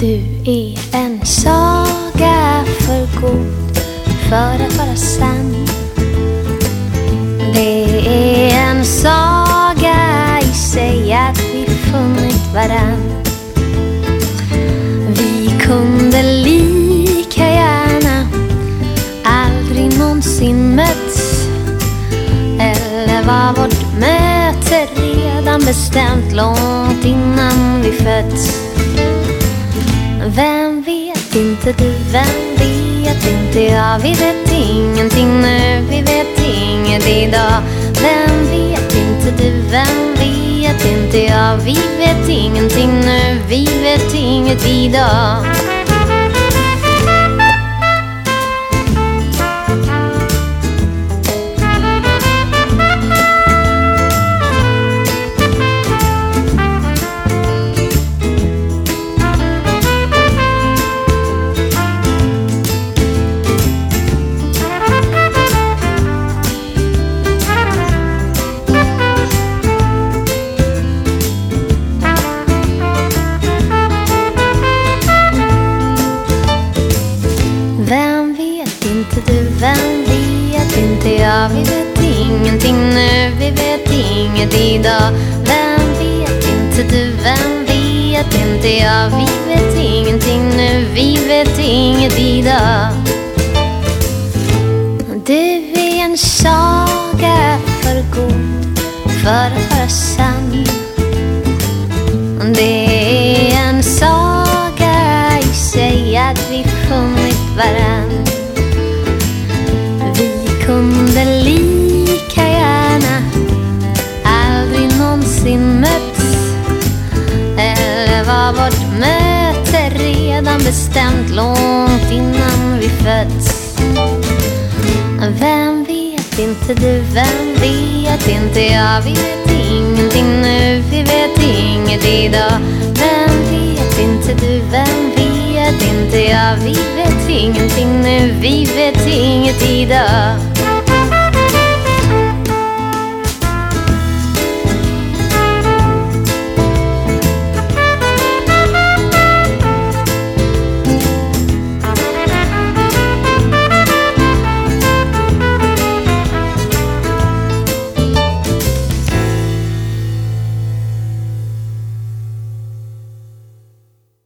Du är en saga för god för att vara sann. Det är en saga i sig att vi funnit varann. Vi kunde lika gärna aldrig någonsin mötts. Eller var vårt möte redan bestämt långt innan vi fötts. Vem vet? Inte du, vem vet? Inte jag. Vi vet ingenting nu, vi vet inget idag. Vem vet? Inte du, vem vet? Inte jag. Vi vet ingenting nu, vi vet inget idag. Vem vet inte jag Vi vet ingenting nu, vi vet inget idag. Vem vet inte du, vem vet inte jag? Vi vet ingenting nu, vi vet inget idag. Du är en saga för god för att vara sann Det är en saga i sig att vi funnit varann. Möte redan bestämt långt innan vi fötts Vem vet inte du, vem vet inte jag? Vi vet ingenting nu, vi vet inget idag. Vem vet inte du, vem vet inte jag? Vi vet ingenting nu, vi vet inget idag.